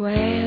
Where